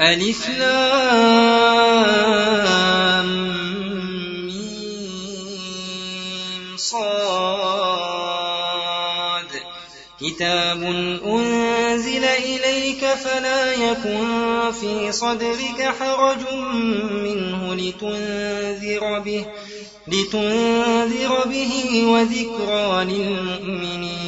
ألف لام صاد. كتاب أنزل إليك فلا يكن في صدرك حرج منه لتنذر به لتنذر به وذكرى للمؤمنين.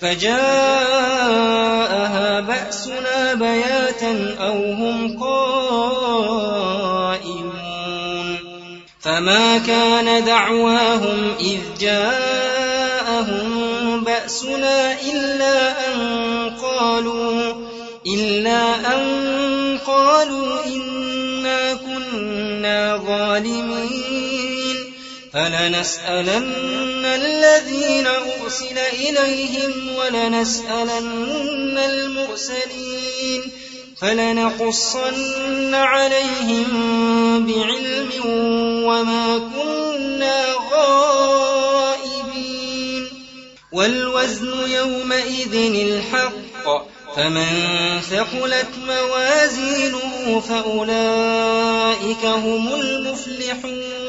فجاءها بأسنا بياتا أو هم قائمون فما كان دعواهم إذ جاءهم بأسنا إلا أن قالوا إلا أن قالوا إنا كنا ظالمين. فلنسألن الذين أرسل إليهم ولنسألن المرسلين فلنقصن عليهم بعلم وما كنا غائبين والوزن يومئذ الحق فمن ثقلت موازينه فأولئك هم المفلحون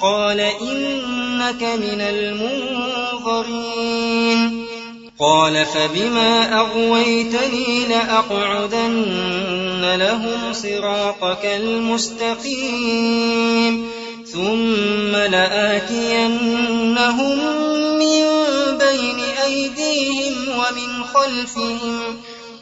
قال إنك من المنظرين. قال فبما أغويتني لأقعدن لهم صراطك المستقيم. ثم لآتينهم من بين أيديهم ومن خلفهم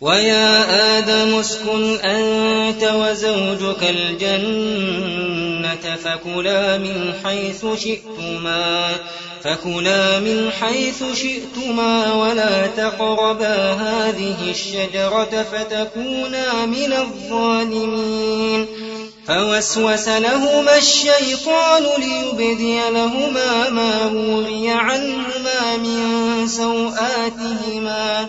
ويا آدم اسكن أنت وزوجك الجنة فكلا من حيث شئتما فكلا من حيث شئتما ولا تقربا هذه الشجرة فتكونا من الظالمين. فوسوس لهما الشيطان ليبدي لهما ما وري عنهما من سوآتهما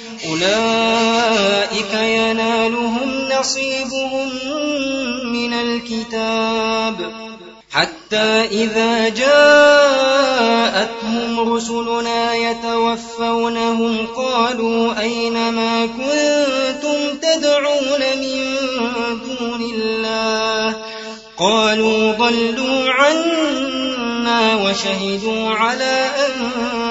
أولئك ينالهم نصيبهم من الكتاب. حتى إذا جاءتهم رسلنا يتوفونهم قالوا أين ما كنتم تدعون من دون الله؟ قالوا ضلوا عنا وشهدوا على أنفسهم.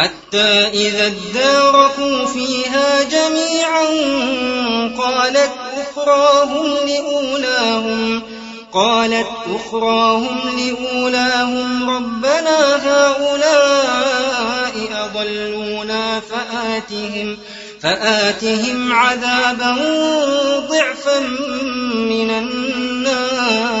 حتى إذا اداركوا فيها جميعا قالت أخراهم لأولاهم قالت أخراهم لأولاهم ربنا هؤلاء أضلونا فآتهم فآتهم عذابا ضعفا من النار.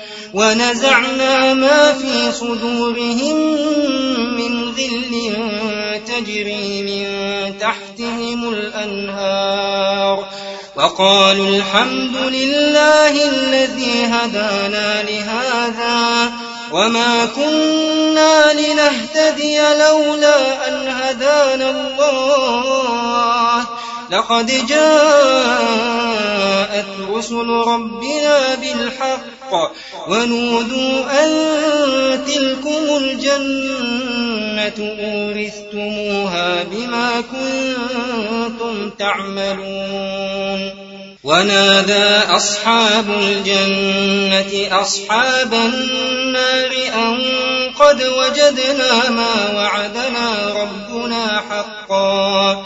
ونزعنا ما في صدورهم من غل تجري من تحتهم الأنهار. وقالوا الحمد لله الذي هدانا لهذا وما كنا لنهتدي لولا أن هدانا الله. لقد جاءت رسل ربنا بالحق ونودوا أن تلكم الجنة أورثتموها بما كنتم تعملون ونادى أصحاب الجنة أصحاب النار أن قد وجدنا ما وعدنا ربنا حقا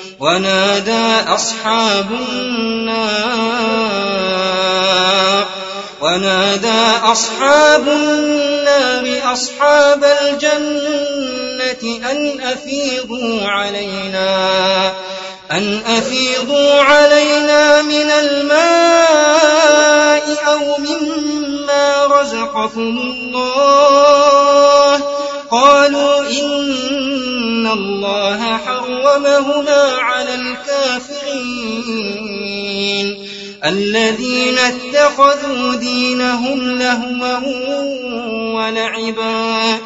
ونادى أصحاب النار. ونادى أصحاب النار أصحاب الجنة أن أفيضوا علينا أن أفيضوا علينا من الماء أو مما رزقكم الله. قالوا إن الله حرمهما على الكافرين. الذين اتخذوا دينهم لهوا ولعبا.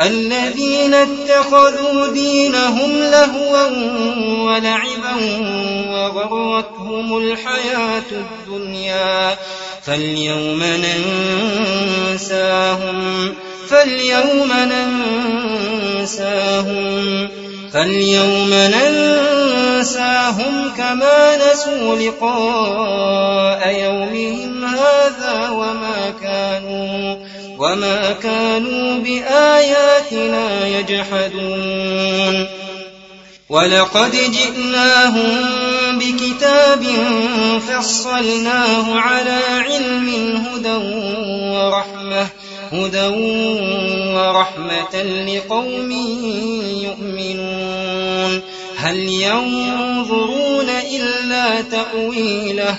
الذين اتخذوا دينهم لهوا ولعبا وغرتهم الحياة الدنيا. فاليوم ننساهم. فاليوم ننساهم فاليوم ننساهم كما نسوا لقاء يومهم هذا وما كانوا وما كانوا بآياتنا يجحدون. ولقد جئناهم بكتاب فصلناه على علم هدى ورحمة. هدى ورحمة لقوم يؤمنون هل ينظرون إلا تأويله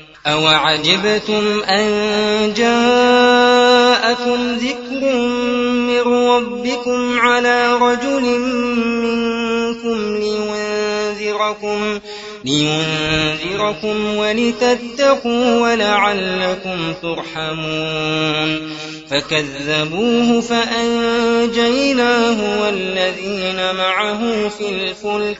أوعجبتم أن جاءكم ذكر من ربكم على رجل منكم لينذركم لينذركم ولتتقوا ولعلكم ترحمون فكذبوه فأنجيناه والذين معه في الفلك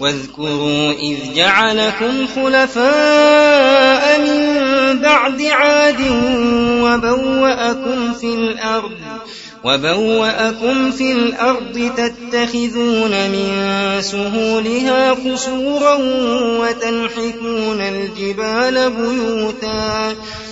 واذكروا إذ جعلكم خلفاء من بعد عاد وبوأكم في الأرض وبوأكم في الأرض تتخذون من سهولها قصورا وتنحتون الجبال بيوتا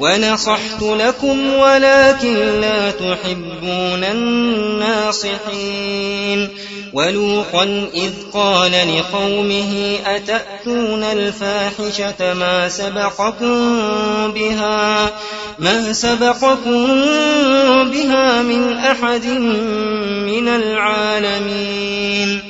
ونصحت لكم ولكن لا تحبون الناصحين. ولوطا إذ قال لقومه أتأتون الفاحشة ما سبقكم بها؟ ما سبقكم بها من أحد من العالمين.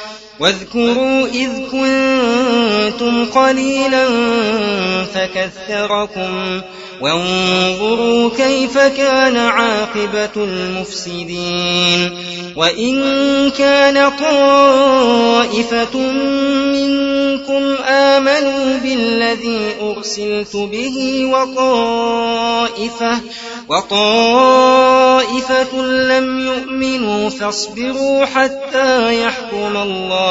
واذكروا إذ كنتم قليلا فكثركم وانظروا كيف كان عاقبة المفسدين وإن كان طائفة منكم آمنوا بالذي أرسلت به وطائفة وطائفة لم يؤمنوا فاصبروا حتى يحكم الله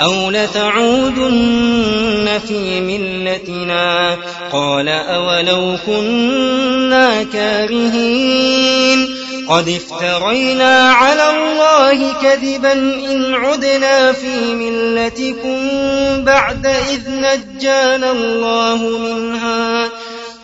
أو لتعودن في ملتنا قال أولو كنا كارهين قد افترينا على الله كذبا إن عدنا في ملتكم بعد إذ نجانا الله منها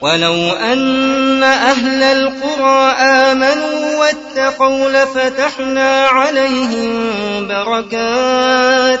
ولو أن أهل القرى آمنوا واتقوا لفتحنا عليهم بركات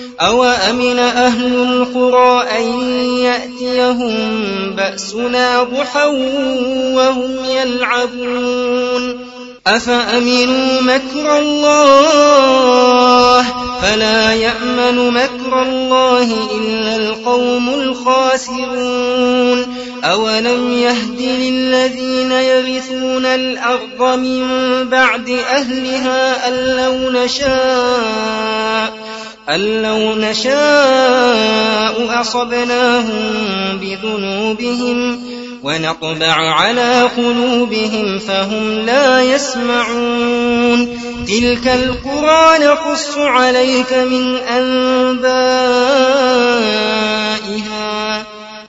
أوأمن أهل القرى أن يأتيهم بأسنا ضحى وهم يلعبون أفأمنوا مكر الله فلا يأمن مكر الله إلا القوم الخاسرون أولم يهد للذين يرثون الأرض من بعد أهلها أن لو نشاء أن لو نشاء أصبناهم بذنوبهم ونطبع على قلوبهم فهم لا يسمعون تلك القرى نقص عليك من أنبائها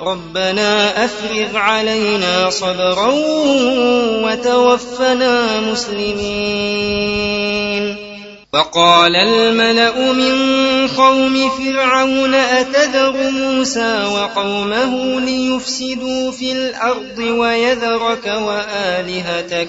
ربنا أفرغ علينا صبرا وتوفنا مسلمين. وقال الملأ من قوم فرعون أتذر موسى وقومه ليفسدوا في الأرض ويذرك وآلهتك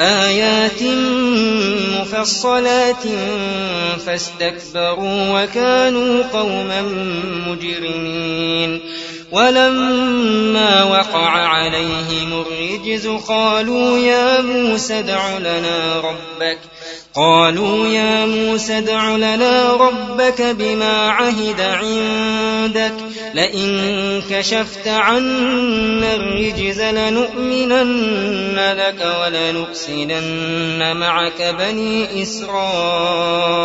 آيات مفصلات فاستكبروا وكانوا قوما مجرمين ولما وقع عليهم الرجز قالوا يا موسى ادع لنا ربك قالوا يا موسى ادع لنا ربك بما عهد عندك. لئن كشفت عنا الرجز لنؤمنن لك ولنرسلن معك بني إسرائيل.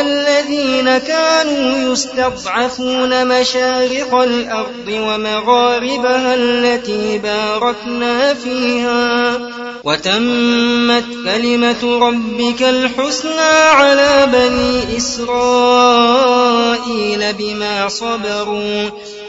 الذين كانوا يستضعفون مشارق الأرض ومغاربها التي باركنا فيها. وتمت كلمة ربك الحسنى على بني إسرائيل بما صبروا.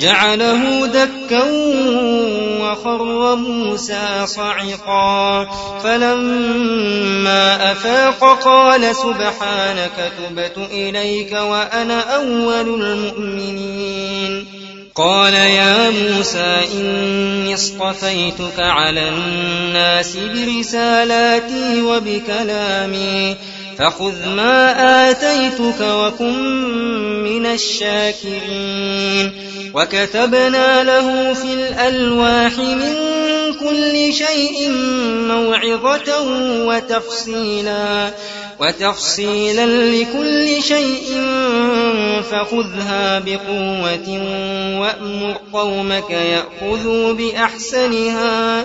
جعله دكا وخر موسى صعقا. فلما أفاق قال سبحانك تبت إليك وأنا أول المؤمنين. قال يا موسى إني اصطفيتك على الناس برسالاتي وبكلامي. فخذ ما آتيتك وكن من الشاكرين. وكتبنا له في الألواح من كل شيء موعظة وتفصيلا. وتفصيلا لكل شيء فخذها بقوة وأمر قومك يأخذوا بأحسنها.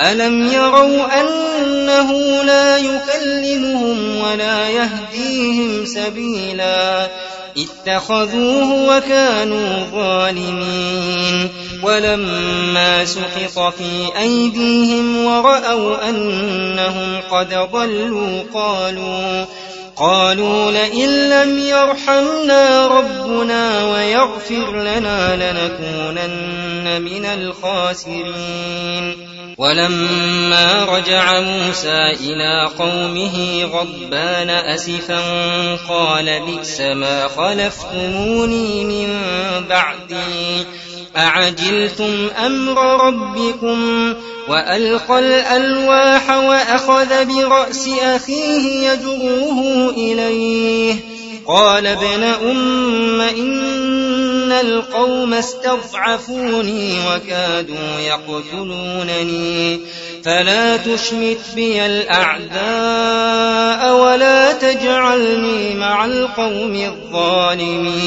ألم يروا أنه لا يكلمهم ولا يهديهم سبيلا اتخذوه وكانوا ظالمين ولما سقط في أيديهم ورأوا أنهم قد ضلوا قالوا قالوا لئن لم يرحمنا ربنا ويغفر لنا لنكونن من الخاسرين. ولما رجع موسى إلى قومه غضبان أسفا قال بئس ما خلفتموني من بعدي. أعجلتم أمر ربكم وألقى الألواح وأخذ برأس أخيه يجروه إليه قال ابن أم إن القوم استضعفوني وكادوا يقتلونني فلا تشمت بي الأعداء ولا تجعلني مع القوم الظالمين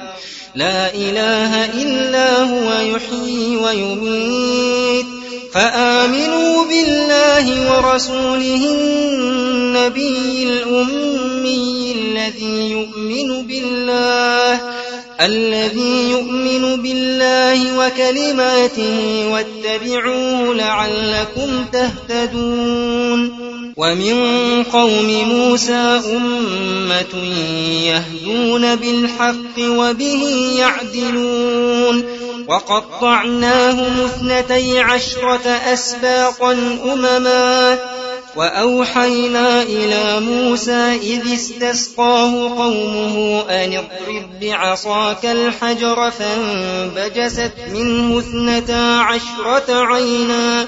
لا إله إلا هو يحيي ويميت. فآمنوا بالله ورسوله النبي الأمي الذي يؤمن بالله الذي يؤمن بالله وكلماته واتبعوه لعلكم تهتدون. ومن قوم موسى أمة يهدون بالحق وبه يعدلون. وقطعناهم اثنتي عشرة أسباطا أمما. وأوحينا إلى موسى إذ استسقاه قومه أن اضرب بعصاك الحجر فانبجست منه اثنتا عشرة عينا.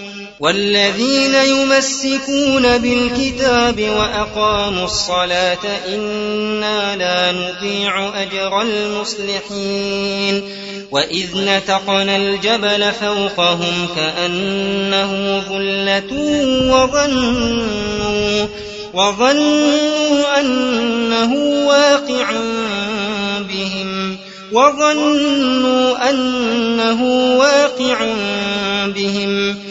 والذين يمسكون بالكتاب وأقاموا الصلاة إنا لا نطيع أجر المصلحين وإذ نتقنا الجبل فوقهم كأنه ظلة وظنوا وظنوا أنه واقع بهم وظنوا أنه واقع بهم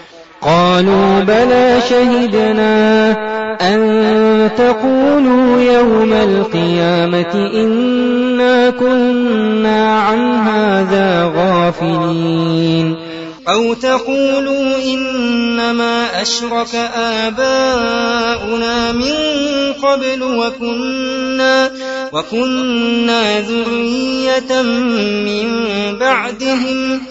قالوا بلى شهدنا أن تقولوا يوم القيامة إنا كنا عن هذا غافلين. أو تقولوا إنما أشرك آباؤنا من قبل وكنا وكنا ذرية من بعدهم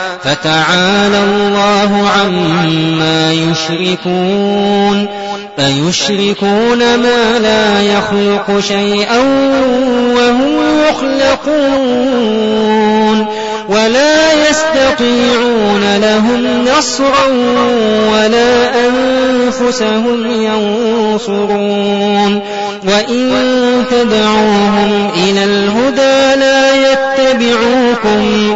فتعالى الله عما يشركون أيشركون ما لا يخلق شيئا وهم يخلقون ولا يستطيعون لهم نصرا ولا أنفسهم ينصرون وإن تدعوهم إلى الهدى لا يتبعوكم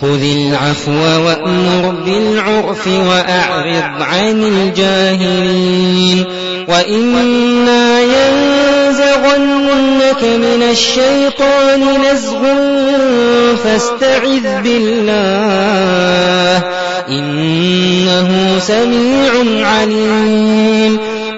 خذ العفو وأمر بالعرف وأعرض عن الجاهلين. وإما ينزغنك من الشيطان نزغ فاستعذ بالله. إنه سميع عليم.